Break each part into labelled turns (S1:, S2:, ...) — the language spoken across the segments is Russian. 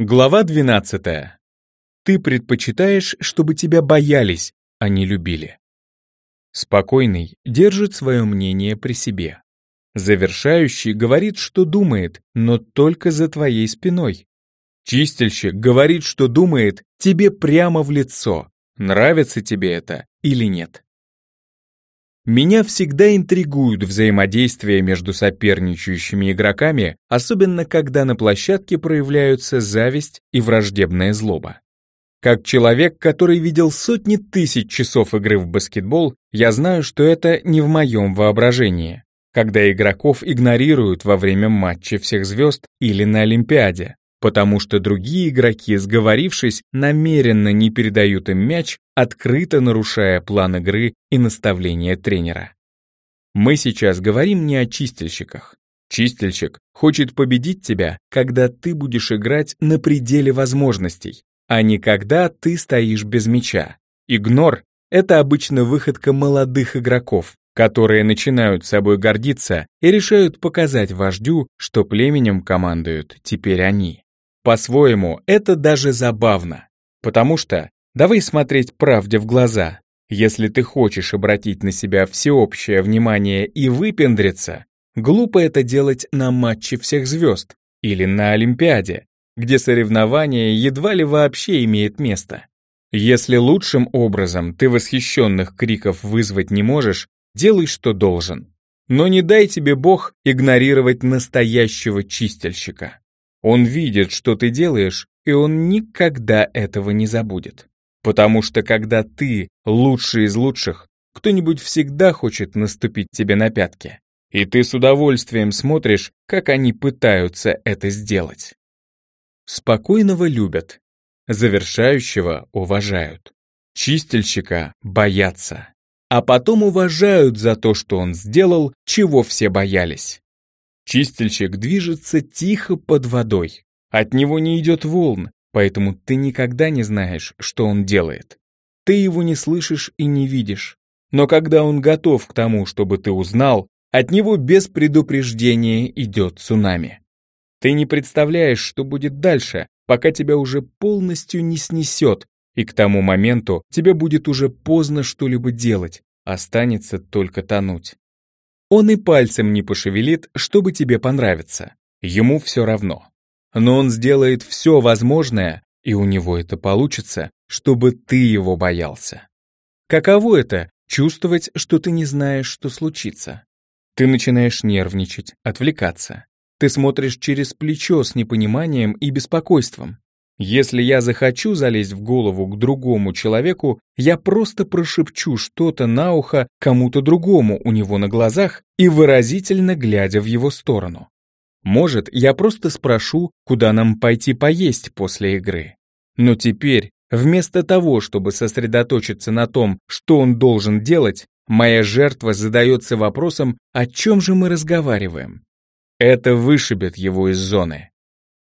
S1: Глава 12. Ты предпочитаешь, чтобы тебя боялись, а не любили. Спокойный держит свое мнение при себе. Завершающий говорит, что думает, но только за твоей спиной. Чистильщик говорит, что думает тебе прямо в лицо, нравится тебе это или нет. Меня всегда интригуют взаимодействия между соперничающими игроками, особенно когда на площадке проявляются зависть и враждебная злоба. Как человек, который видел сотни тысяч часов игры в баскетбол, я знаю, что это не в моем воображении, когда игроков игнорируют во время матча всех звезд или на Олимпиаде потому что другие игроки, сговорившись, намеренно не передают им мяч, открыто нарушая план игры и наставления тренера. Мы сейчас говорим не о чистильщиках. Чистильщик хочет победить тебя, когда ты будешь играть на пределе возможностей, а не когда ты стоишь без мяча. Игнор — это обычно выходка молодых игроков, которые начинают собой гордиться и решают показать вождю, что племенем командуют теперь они. По-своему, это даже забавно. Потому что, давай смотреть правде в глаза, если ты хочешь обратить на себя всеобщее внимание и выпендриться, глупо это делать на матче всех звезд или на Олимпиаде, где соревнование едва ли вообще имеет место. Если лучшим образом ты восхищенных криков вызвать не можешь, делай, что должен. Но не дай тебе Бог игнорировать настоящего чистильщика. Он видит, что ты делаешь, и он никогда этого не забудет. Потому что когда ты лучший из лучших, кто-нибудь всегда хочет наступить тебе на пятки. И ты с удовольствием смотришь, как они пытаются это сделать. Спокойного любят, завершающего уважают, чистильщика боятся, а потом уважают за то, что он сделал, чего все боялись. Чистильщик движется тихо под водой. От него не идет волн, поэтому ты никогда не знаешь, что он делает. Ты его не слышишь и не видишь. Но когда он готов к тому, чтобы ты узнал, от него без предупреждения идет цунами. Ты не представляешь, что будет дальше, пока тебя уже полностью не снесет, и к тому моменту тебе будет уже поздно что-либо делать, останется только тонуть. Он и пальцем не пошевелит, чтобы тебе понравиться. Ему все равно. Но он сделает все возможное, и у него это получится, чтобы ты его боялся. Каково это — чувствовать, что ты не знаешь, что случится? Ты начинаешь нервничать, отвлекаться. Ты смотришь через плечо с непониманием и беспокойством. Если я захочу залезть в голову к другому человеку, я просто прошепчу что-то на ухо кому-то другому у него на глазах и выразительно глядя в его сторону. Может, я просто спрошу, куда нам пойти поесть после игры. Но теперь, вместо того, чтобы сосредоточиться на том, что он должен делать, моя жертва задается вопросом, о чем же мы разговариваем. Это вышибет его из зоны.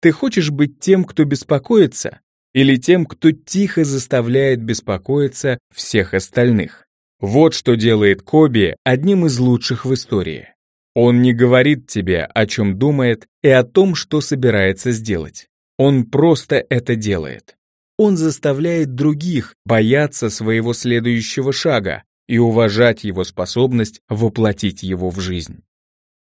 S1: Ты хочешь быть тем, кто беспокоится, или тем, кто тихо заставляет беспокоиться всех остальных? Вот что делает Коби одним из лучших в истории. Он не говорит тебе, о чем думает и о том, что собирается сделать. Он просто это делает. Он заставляет других бояться своего следующего шага и уважать его способность воплотить его в жизнь.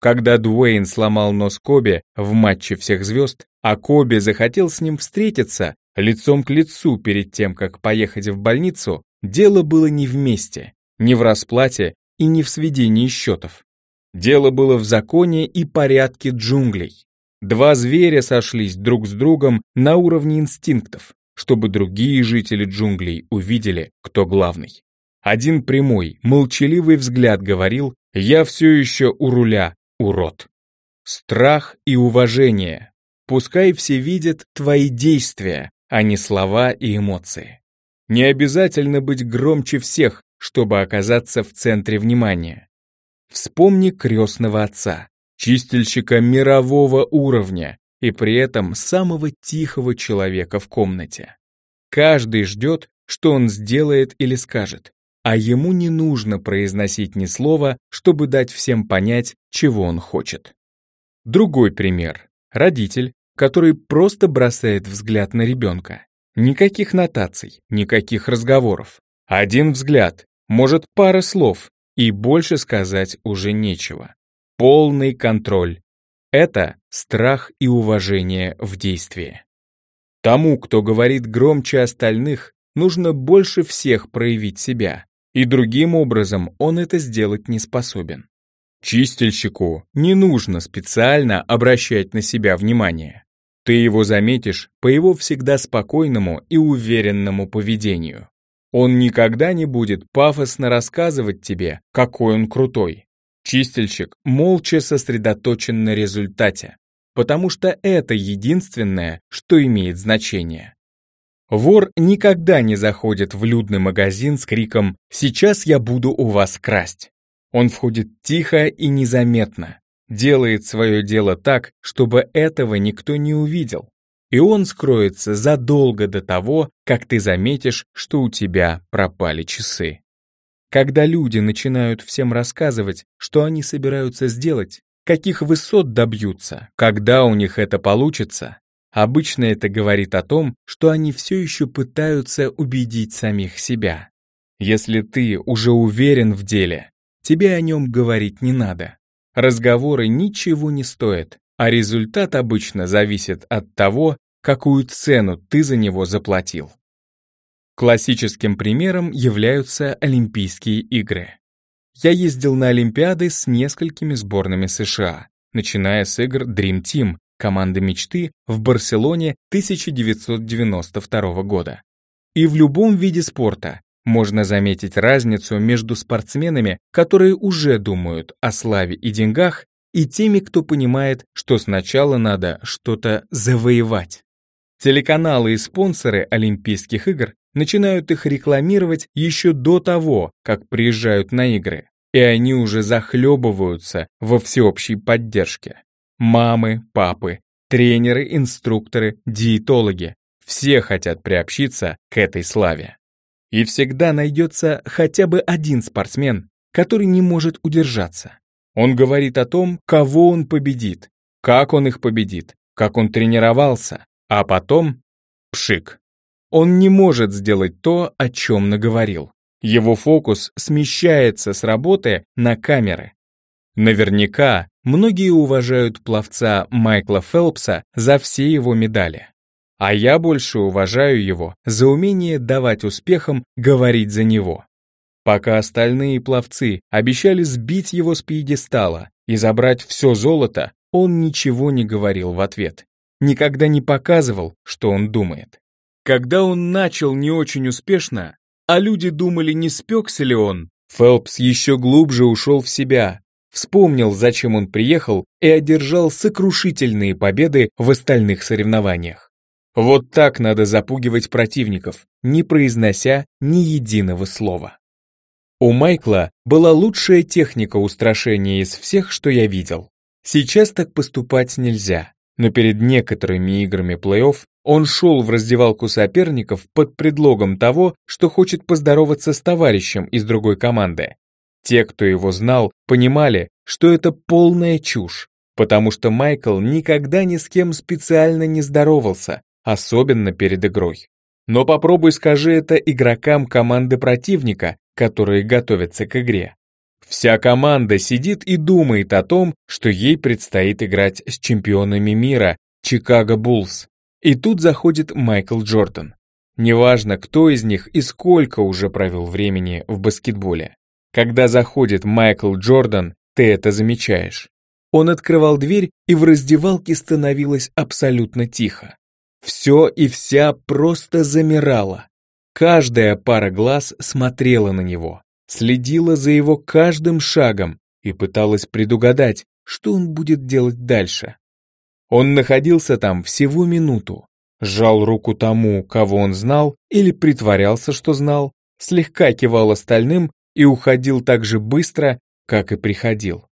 S1: Когда Дуэйн сломал нос Коби в матче всех звезд, а Коби захотел с ним встретиться лицом к лицу перед тем, как поехать в больницу, дело было не вместе, не в расплате и не в сведении счетов. Дело было в законе и порядке джунглей. Два зверя сошлись друг с другом на уровне инстинктов, чтобы другие жители джунглей увидели, кто главный. Один прямой, молчаливый взгляд говорил «Я все еще у руля, урод. Страх и уважение. Пускай все видят твои действия, а не слова и эмоции. Не обязательно быть громче всех, чтобы оказаться в центре внимания. Вспомни крестного отца, чистильщика мирового уровня и при этом самого тихого человека в комнате. Каждый ждет, что он сделает или скажет а ему не нужно произносить ни слова, чтобы дать всем понять, чего он хочет. Другой пример. Родитель, который просто бросает взгляд на ребенка. Никаких нотаций, никаких разговоров. Один взгляд, может пара слов, и больше сказать уже нечего. Полный контроль. Это страх и уважение в действии. Тому, кто говорит громче остальных, нужно больше всех проявить себя, и другим образом он это сделать не способен. Чистильщику не нужно специально обращать на себя внимание. Ты его заметишь по его всегда спокойному и уверенному поведению. Он никогда не будет пафосно рассказывать тебе, какой он крутой. Чистильщик молча сосредоточен на результате, потому что это единственное, что имеет значение. Вор никогда не заходит в людный магазин с криком «Сейчас я буду у вас красть». Он входит тихо и незаметно, делает свое дело так, чтобы этого никто не увидел. И он скроется задолго до того, как ты заметишь, что у тебя пропали часы. Когда люди начинают всем рассказывать, что они собираются сделать, каких высот добьются, когда у них это получится, обычно это говорит о том, что они все еще пытаются убедить самих себя. Если ты уже уверен в деле, тебе о нем говорить не надо. Разговоры ничего не стоят, а результат обычно зависит от того, какую цену ты за него заплатил. Классическим примером являются Олимпийские игры. Я ездил на Олимпиады с несколькими сборными США, начиная с игр Dream Team, команды мечты, в Барселоне 1992 года. И в любом виде спорта, можно заметить разницу между спортсменами, которые уже думают о славе и деньгах, и теми, кто понимает, что сначала надо что-то завоевать. Телеканалы и спонсоры Олимпийских игр начинают их рекламировать еще до того, как приезжают на игры, и они уже захлебываются во всеобщей поддержке. Мамы, папы, тренеры, инструкторы, диетологи – все хотят приобщиться к этой славе. И всегда найдется хотя бы один спортсмен, который не может удержаться. Он говорит о том, кого он победит, как он их победит, как он тренировался, а потом — пшик. Он не может сделать то, о чем наговорил. Его фокус смещается с работы на камеры. Наверняка многие уважают пловца Майкла Фелпса за все его медали. А я больше уважаю его за умение давать успехам говорить за него. Пока остальные пловцы обещали сбить его с пьедестала и забрать все золото, он ничего не говорил в ответ. Никогда не показывал, что он думает. Когда он начал не очень успешно, а люди думали, не спекся ли он, Фелпс еще глубже ушел в себя, вспомнил, зачем он приехал и одержал сокрушительные победы в остальных соревнованиях. Вот так надо запугивать противников, не произнося ни единого слова. У Майкла была лучшая техника устрашения из всех, что я видел. Сейчас так поступать нельзя, но перед некоторыми играми плей-офф он шел в раздевалку соперников под предлогом того, что хочет поздороваться с товарищем из другой команды. Те, кто его знал, понимали, что это полная чушь, потому что Майкл никогда ни с кем специально не здоровался, особенно перед игрой. Но попробуй скажи это игрокам команды противника, которые готовятся к игре. Вся команда сидит и думает о том, что ей предстоит играть с чемпионами мира, Чикаго Буллс. И тут заходит Майкл Джордан. Неважно, кто из них и сколько уже провел времени в баскетболе. Когда заходит Майкл Джордан, ты это замечаешь. Он открывал дверь, и в раздевалке становилось абсолютно тихо. Все и вся просто замирала. Каждая пара глаз смотрела на него, следила за его каждым шагом и пыталась предугадать, что он будет делать дальше. Он находился там всего минуту, сжал руку тому, кого он знал, или притворялся, что знал, слегка кивал остальным и уходил так же быстро, как и приходил.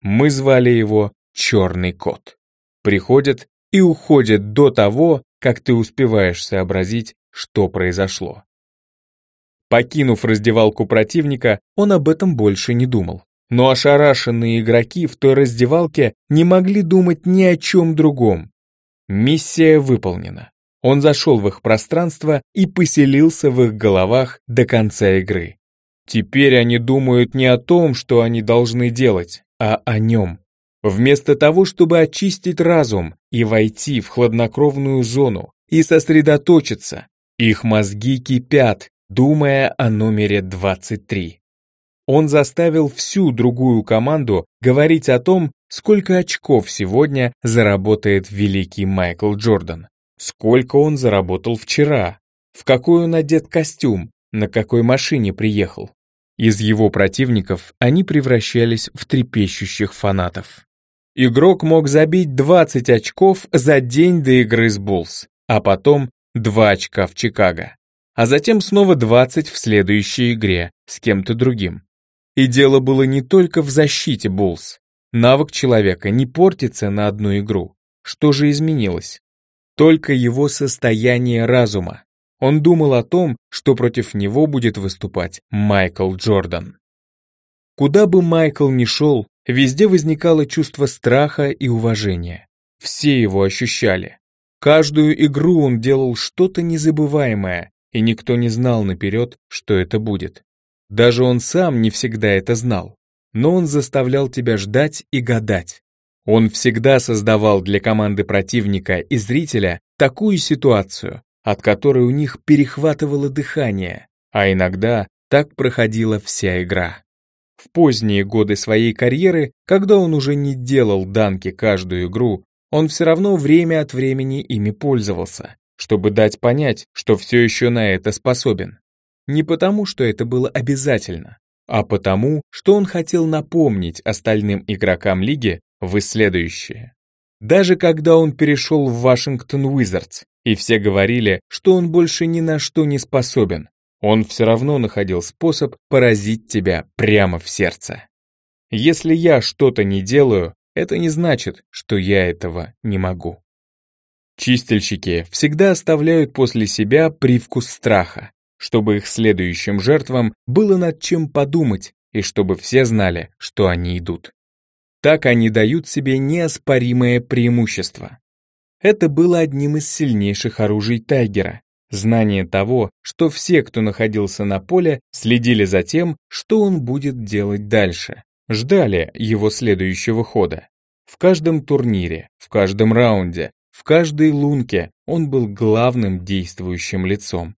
S1: Мы звали его Черный кот. Приходит и уходит до того, как ты успеваешь сообразить, что произошло. Покинув раздевалку противника, он об этом больше не думал. Но ошарашенные игроки в той раздевалке не могли думать ни о чем другом. Миссия выполнена. Он зашел в их пространство и поселился в их головах до конца игры. Теперь они думают не о том, что они должны делать, а о нем. Вместо того, чтобы очистить разум и войти в хладнокровную зону и сосредоточиться, их мозги кипят, думая о номере 23. Он заставил всю другую команду говорить о том, сколько очков сегодня заработает великий Майкл Джордан, сколько он заработал вчера, в какой он одет костюм, на какой машине приехал. Из его противников они превращались в трепещущих фанатов. Игрок мог забить 20 очков за день до игры с Буллс, а потом 2 очка в Чикаго, а затем снова 20 в следующей игре с кем-то другим. И дело было не только в защите Буллс. Навык человека не портится на одну игру. Что же изменилось? Только его состояние разума. Он думал о том, что против него будет выступать Майкл Джордан. Куда бы Майкл ни шел, везде возникало чувство страха и уважения. Все его ощущали. Каждую игру он делал что-то незабываемое, и никто не знал наперед, что это будет. Даже он сам не всегда это знал, но он заставлял тебя ждать и гадать. Он всегда создавал для команды противника и зрителя такую ситуацию, от которой у них перехватывало дыхание, а иногда так проходила вся игра. В поздние годы своей карьеры, когда он уже не делал данки каждую игру, он все равно время от времени ими пользовался, чтобы дать понять, что все еще на это способен. Не потому, что это было обязательно, а потому, что он хотел напомнить остальным игрокам лиги в следующее. Даже когда он перешел в Вашингтон Уизардс, и все говорили, что он больше ни на что не способен, он все равно находил способ поразить тебя прямо в сердце. Если я что-то не делаю, это не значит, что я этого не могу. Чистильщики всегда оставляют после себя привкус страха, чтобы их следующим жертвам было над чем подумать и чтобы все знали, что они идут. Так они дают себе неоспоримое преимущество. Это было одним из сильнейших оружий Тайгера. Знание того, что все, кто находился на поле, следили за тем, что он будет делать дальше. Ждали его следующего хода. В каждом турнире, в каждом раунде, в каждой лунке он был главным действующим лицом.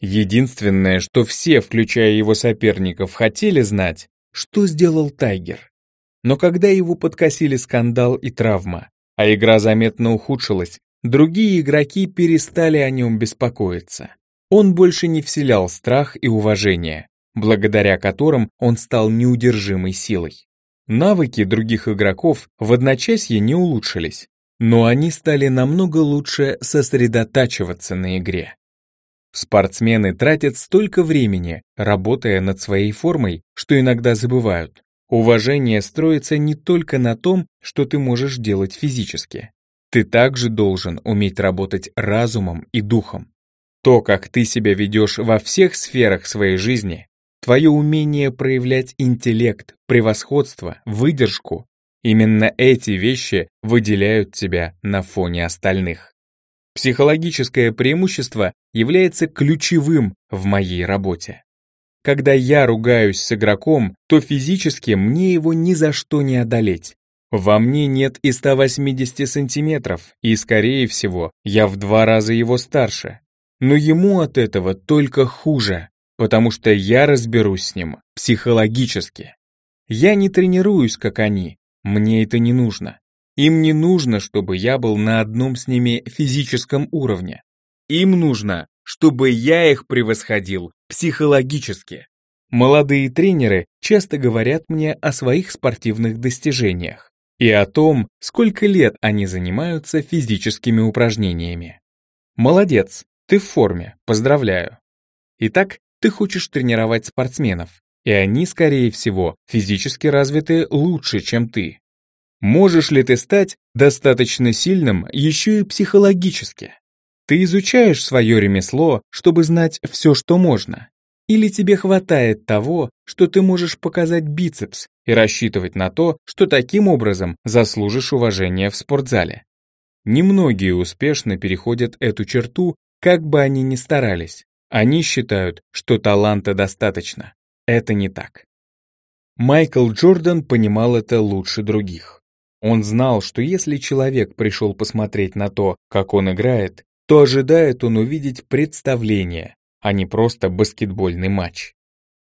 S1: Единственное, что все, включая его соперников, хотели знать, что сделал Тайгер. Но когда его подкосили скандал и травма, а игра заметно ухудшилась, другие игроки перестали о нем беспокоиться. Он больше не вселял страх и уважение, благодаря которым он стал неудержимой силой. Навыки других игроков в одночасье не улучшились, но они стали намного лучше сосредотачиваться на игре. Спортсмены тратят столько времени, работая над своей формой, что иногда забывают. Уважение строится не только на том, что ты можешь делать физически. Ты также должен уметь работать разумом и духом. То, как ты себя ведешь во всех сферах своей жизни, твое умение проявлять интеллект, превосходство, выдержку, именно эти вещи выделяют тебя на фоне остальных. Психологическое преимущество является ключевым в моей работе. Когда я ругаюсь с игроком, то физически мне его ни за что не одолеть. Во мне нет и 180 сантиметров, и, скорее всего, я в два раза его старше. Но ему от этого только хуже, потому что я разберусь с ним психологически. Я не тренируюсь, как они, мне это не нужно. Им не нужно, чтобы я был на одном с ними физическом уровне. Им нужно, чтобы я их превосходил психологически. Молодые тренеры часто говорят мне о своих спортивных достижениях и о том, сколько лет они занимаются физическими упражнениями. Молодец, ты в форме, поздравляю. Итак, ты хочешь тренировать спортсменов, и они, скорее всего, физически развиты лучше, чем ты. Можешь ли ты стать достаточно сильным еще и психологически? Ты изучаешь свое ремесло, чтобы знать все, что можно. Или тебе хватает того, что ты можешь показать бицепс и рассчитывать на то, что таким образом заслужишь уважение в спортзале. Немногие успешно переходят эту черту, как бы они ни старались. Они считают, что таланта достаточно. Это не так. Майкл Джордан понимал это лучше других. Он знал, что если человек пришел посмотреть на то, как он играет, то ожидает он увидеть представление, а не просто баскетбольный матч.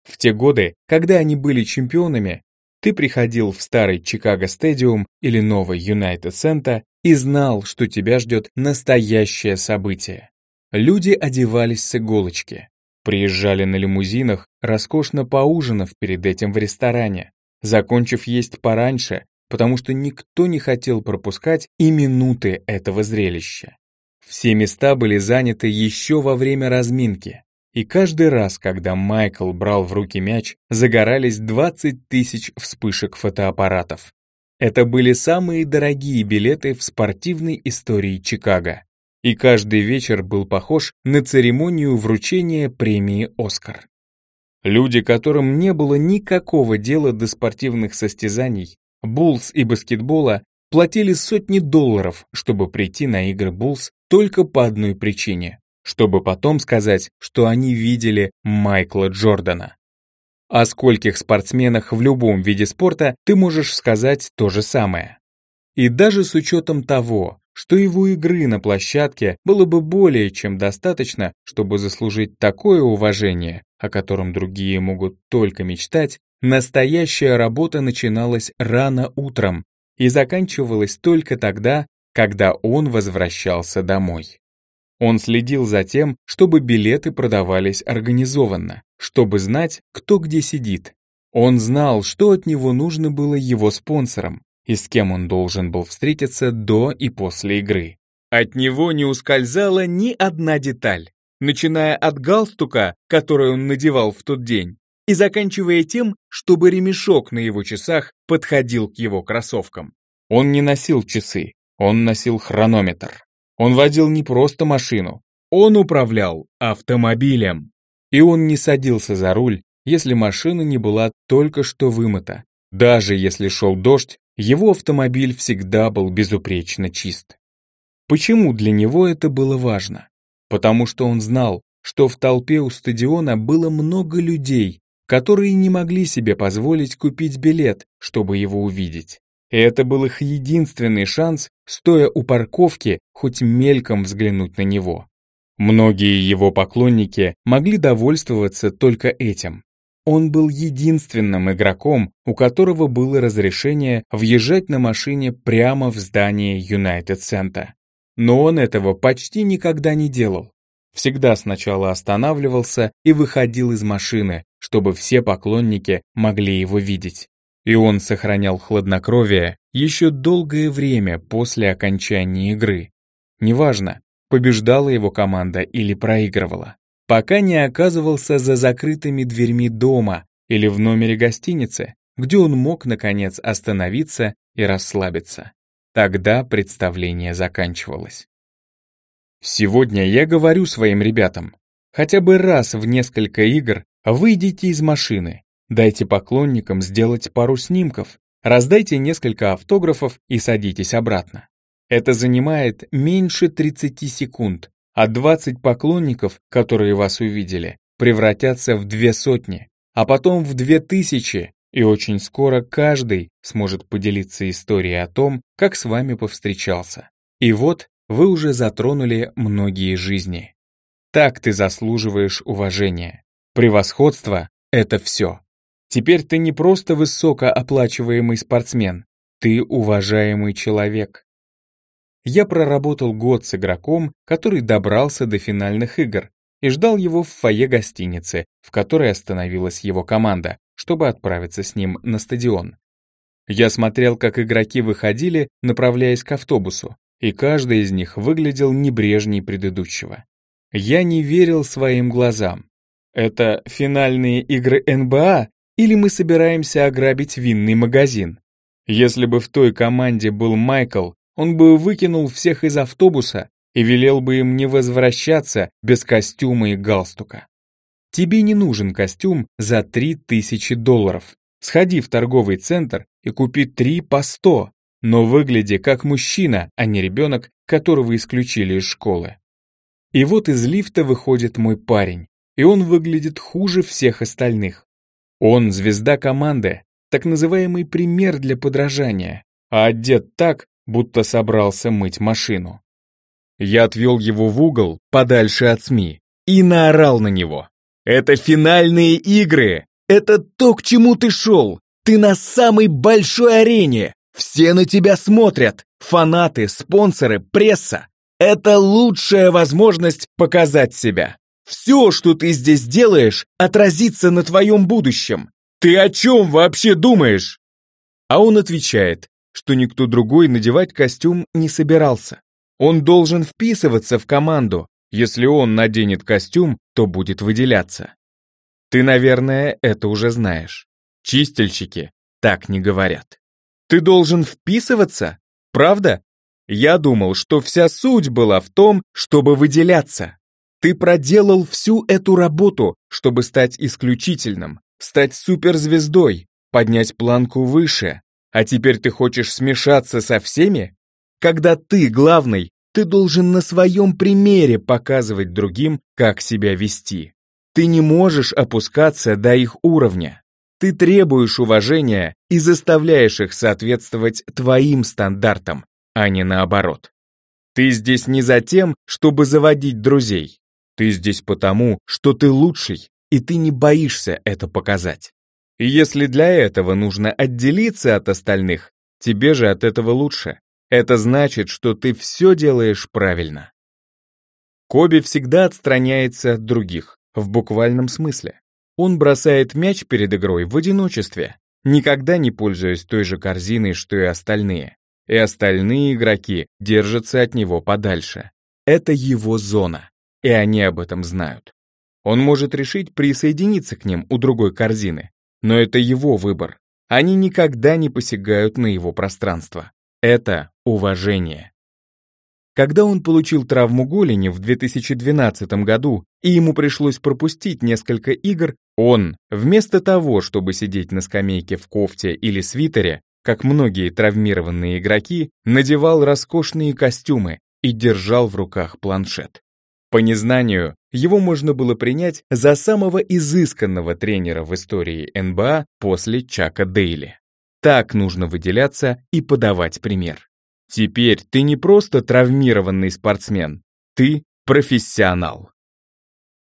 S1: В те годы, когда они были чемпионами, ты приходил в старый Чикаго Стадиум или новый Юнайтед Центр и знал, что тебя ждет настоящее событие. Люди одевались с иголочки, приезжали на лимузинах, роскошно поужинав перед этим в ресторане, закончив есть пораньше, потому что никто не хотел пропускать и минуты этого зрелища. Все места были заняты еще во время разминки, и каждый раз, когда Майкл брал в руки мяч, загорались 20 тысяч вспышек фотоаппаратов. Это были самые дорогие билеты в спортивной истории Чикаго. И каждый вечер был похож на церемонию вручения премии «Оскар». Люди, которым не было никакого дела до спортивных состязаний, Буллс и баскетбола, платили сотни долларов, чтобы прийти на игры Буллс только по одной причине чтобы потом сказать, что они видели Майкла Джордана. О скольких спортсменах в любом виде спорта ты можешь сказать то же самое. И даже с учетом того, что его игры на площадке было бы более чем достаточно, чтобы заслужить такое уважение, о котором другие могут только мечтать, настоящая работа начиналась рано утром и заканчивалась только тогда, когда он возвращался домой. Он следил за тем, чтобы билеты продавались организованно, чтобы знать, кто где сидит. Он знал, что от него нужно было его спонсорам и с кем он должен был встретиться до и после игры. От него не ускользала ни одна деталь, начиная от галстука, который он надевал в тот день, и заканчивая тем, чтобы ремешок на его часах подходил к его кроссовкам. Он не носил часы, он носил хронометр. Он водил не просто машину, он управлял автомобилем. И он не садился за руль, если машина не была только что вымыта. Даже если шел дождь, его автомобиль всегда был безупречно чист. Почему для него это было важно? Потому что он знал, что в толпе у стадиона было много людей, которые не могли себе позволить купить билет, чтобы его увидеть. И это был их единственный шанс, стоя у парковки, хоть мельком взглянуть на него. Многие его поклонники могли довольствоваться только этим. Он был единственным игроком, у которого было разрешение въезжать на машине прямо в здание Юнайтед Центра. Но он этого почти никогда не делал. Всегда сначала останавливался и выходил из машины, чтобы все поклонники могли его видеть. И он сохранял хладнокровие еще долгое время после окончания игры. Неважно, побеждала его команда или проигрывала. Пока не оказывался за закрытыми дверьми дома или в номере гостиницы, где он мог, наконец, остановиться и расслабиться. Тогда представление заканчивалось. Сегодня я говорю своим ребятам, хотя бы раз в несколько игр выйдите из машины Дайте поклонникам сделать пару снимков, раздайте несколько автографов и садитесь обратно. Это занимает меньше 30 секунд, а 20 поклонников, которые вас увидели, превратятся в две сотни, а потом в две тысячи, и очень скоро каждый сможет поделиться историей о том, как с вами повстречался. И вот вы уже затронули многие жизни. Так ты заслуживаешь уважения. Превосходство — это все. Теперь ты не просто высокооплачиваемый спортсмен, ты уважаемый человек. Я проработал год с игроком, который добрался до финальных игр и ждал его в фойе гостиницы, в которой остановилась его команда, чтобы отправиться с ним на стадион. Я смотрел, как игроки выходили, направляясь к автобусу, и каждый из них выглядел небрежней предыдущего. Я не верил своим глазам. Это финальные игры НБА или мы собираемся ограбить винный магазин? Если бы в той команде был Майкл, он бы выкинул всех из автобуса и велел бы им не возвращаться без костюма и галстука. Тебе не нужен костюм за 3000 долларов. Сходи в торговый центр и купи три по 100, но выгляди как мужчина, а не ребенок, которого исключили из школы. И вот из лифта выходит мой парень, и он выглядит хуже всех остальных. Он звезда команды, так называемый пример для подражания, а одет так, будто собрался мыть машину. Я отвел его в угол, подальше от СМИ, и наорал на него. «Это финальные игры! Это то, к чему ты шел! Ты на самой большой арене! Все на тебя смотрят! Фанаты, спонсоры, пресса! Это лучшая возможность показать себя! Все, что ты здесь делаешь, отразится на твоем будущем! Ты о чем вообще думаешь?» А он отвечает, что никто другой надевать костюм не собирался. Он должен вписываться в команду. Если он наденет костюм, то будет выделяться. Ты, наверное, это уже знаешь. Чистильщики так не говорят. Ты должен вписываться? Правда? Я думал, что вся суть была в том, чтобы выделяться. Ты проделал всю эту работу, чтобы стать исключительным, стать суперзвездой, поднять планку выше. А теперь ты хочешь смешаться со всеми? Когда ты главный, ты должен на своем примере показывать другим, как себя вести. Ты не можешь опускаться до их уровня. Ты требуешь уважения и заставляешь их соответствовать твоим стандартам, а не наоборот. Ты здесь не за тем, чтобы заводить друзей. Ты здесь потому, что ты лучший, и ты не боишься это показать. И если для этого нужно отделиться от остальных, тебе же от этого лучше. Это значит, что ты все делаешь правильно. Коби всегда отстраняется от других, в буквальном смысле. Он бросает мяч перед игрой в одиночестве, никогда не пользуясь той же корзиной, что и остальные. И остальные игроки держатся от него подальше. Это его зона, и они об этом знают. Он может решить присоединиться к ним у другой корзины, но это его выбор. Они никогда не посягают на его пространство. Это уважение. Когда он получил травму голени в 2012 году, и ему пришлось пропустить несколько игр, он, вместо того, чтобы сидеть на скамейке в кофте или свитере, как многие травмированные игроки, надевал роскошные костюмы и держал в руках планшет. По незнанию, его можно было принять за самого изысканного тренера в истории НБА после Чака Дейли. Так нужно выделяться и подавать пример. Теперь ты не просто травмированный спортсмен, ты профессионал.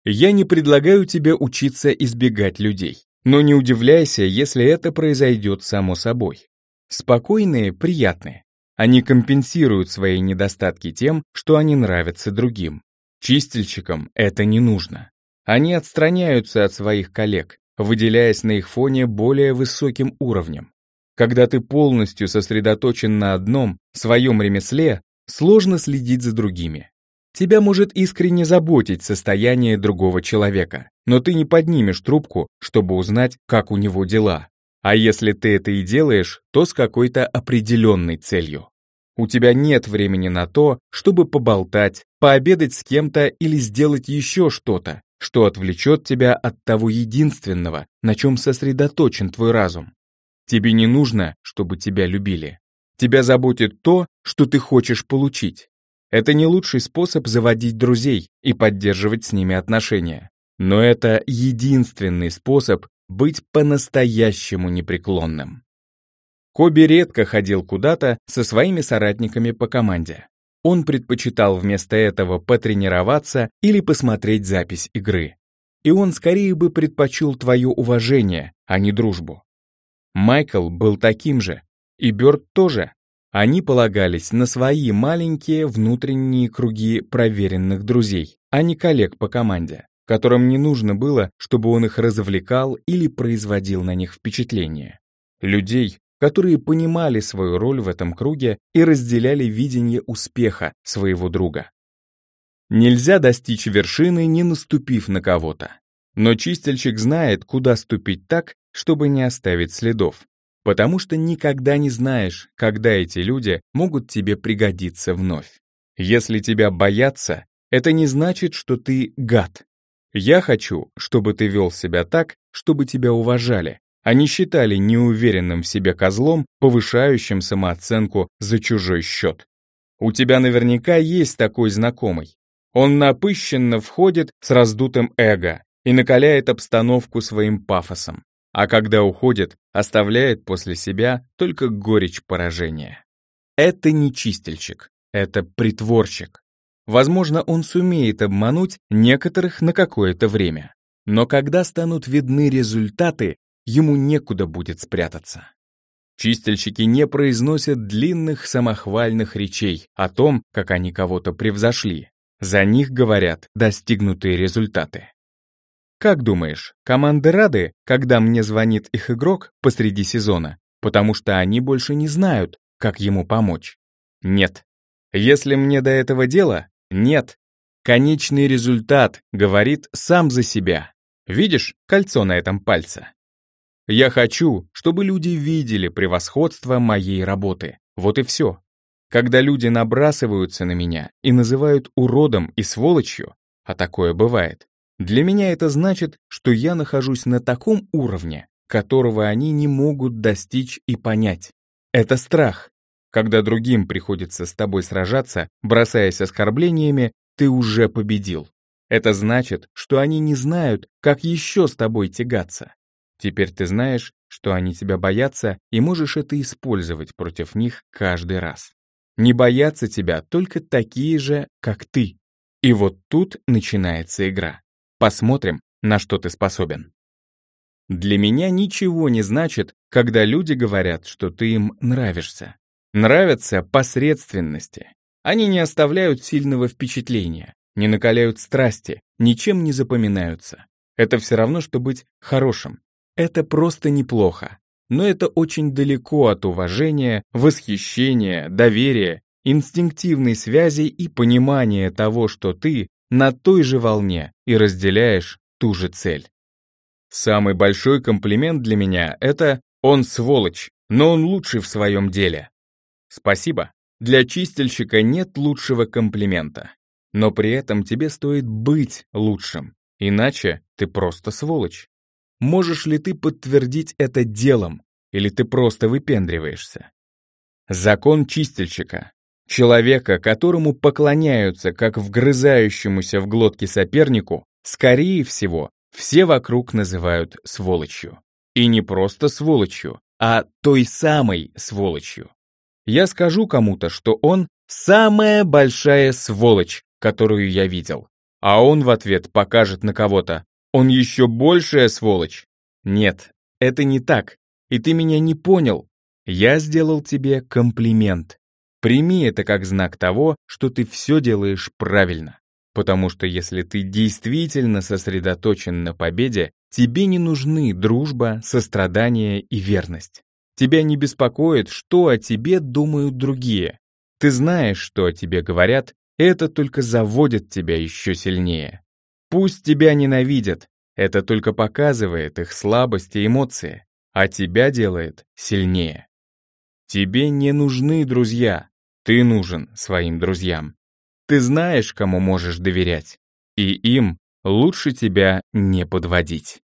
S1: Я не предлагаю тебе учиться избегать людей, но не удивляйся, если это произойдет само собой. Спокойные приятные. Они компенсируют свои недостатки тем, что они нравятся другим. Чистильщикам это не нужно. Они отстраняются от своих коллег, выделяясь на их фоне более высоким уровнем. Когда ты полностью сосредоточен на одном, своем ремесле, сложно следить за другими. Тебя может искренне заботить состояние другого человека, но ты не поднимешь трубку, чтобы узнать, как у него дела. А если ты это и делаешь, то с какой-то определенной целью. У тебя нет времени на то, чтобы поболтать, пообедать с кем-то или сделать еще что-то, что отвлечет тебя от того единственного, на чем сосредоточен твой разум. Тебе не нужно, чтобы тебя любили. Тебя заботит то, что ты хочешь получить. Это не лучший способ заводить друзей и поддерживать с ними отношения. Но это единственный способ быть по-настоящему непреклонным. Коби редко ходил куда-то со своими соратниками по команде. Он предпочитал вместо этого потренироваться или посмотреть запись игры. И он скорее бы предпочел твое уважение, а не дружбу. Майкл был таким же, и Бёрд тоже. Они полагались на свои маленькие внутренние круги проверенных друзей, а не коллег по команде, которым не нужно было, чтобы он их развлекал или производил на них впечатление. Людей, которые понимали свою роль в этом круге и разделяли видение успеха своего друга. Нельзя достичь вершины, не наступив на кого-то. Но чистильщик знает, куда ступить так, чтобы не оставить следов. Потому что никогда не знаешь, когда эти люди могут тебе пригодиться вновь. Если тебя боятся, это не значит, что ты гад. Я хочу, чтобы ты вел себя так, чтобы тебя уважали, не считали неуверенным в себе козлом, повышающим самооценку за чужой счет. У тебя наверняка есть такой знакомый. Он напыщенно входит с раздутым эго и накаляет обстановку своим пафосом, а когда уходит, оставляет после себя только горечь поражения. Это не чистильщик, это притворщик. Возможно, он сумеет обмануть некоторых на какое-то время. Но когда станут видны результаты, ему некуда будет спрятаться. Чистильщики не произносят длинных самохвальных речей о том, как они кого-то превзошли. За них говорят достигнутые результаты. Как думаешь, команды рады, когда мне звонит их игрок посреди сезона, потому что они больше не знают, как ему помочь? Нет. Если мне до этого дела, нет. Конечный результат говорит сам за себя. Видишь кольцо на этом пальце? Я хочу, чтобы люди видели превосходство моей работы. Вот и все. Когда люди набрасываются на меня и называют уродом и сволочью, а такое бывает, для меня это значит, что я нахожусь на таком уровне, которого они не могут достичь и понять. Это страх. Когда другим приходится с тобой сражаться, бросаясь оскорблениями, ты уже победил. Это значит, что они не знают, как еще с тобой тягаться. Теперь ты знаешь, что они тебя боятся, и можешь это использовать против них каждый раз. Не боятся тебя только такие же, как ты. И вот тут начинается игра. Посмотрим, на что ты способен. Для меня ничего не значит, когда люди говорят, что ты им нравишься. Нравятся посредственности. Они не оставляют сильного впечатления, не накаляют страсти, ничем не запоминаются. Это все равно, что быть хорошим. Это просто неплохо но это очень далеко от уважения, восхищения, доверия, инстинктивной связи и понимания того, что ты на той же волне и разделяешь ту же цель. Самый большой комплимент для меня — это «он сволочь, но он лучший в своем деле». Спасибо. Для чистильщика нет лучшего комплимента. Но при этом тебе стоит быть лучшим, иначе ты просто сволочь. Можешь ли ты подтвердить это делом, или ты просто выпендриваешься? Закон чистильщика. Человека, которому поклоняются как вгрызающемуся в глотки сопернику, скорее всего, все вокруг называют сволочью. И не просто сволочью, а той самой сволочью. Я скажу кому-то, что он самая большая сволочь, которую я видел. А он в ответ покажет на кого-то, он еще большая сволочь? Нет, это не так, и ты меня не понял. Я сделал тебе комплимент. Прими это как знак того, что ты все делаешь правильно. Потому что если ты действительно сосредоточен на победе, тебе не нужны дружба, сострадание и верность. Тебя не беспокоит, что о тебе думают другие. Ты знаешь, что о тебе говорят, это только заводит тебя еще сильнее. Пусть тебя ненавидят, это только показывает их слабость и эмоции, а тебя делает сильнее. Тебе не нужны друзья, ты нужен своим друзьям. Ты знаешь, кому можешь доверять, и им лучше тебя не подводить.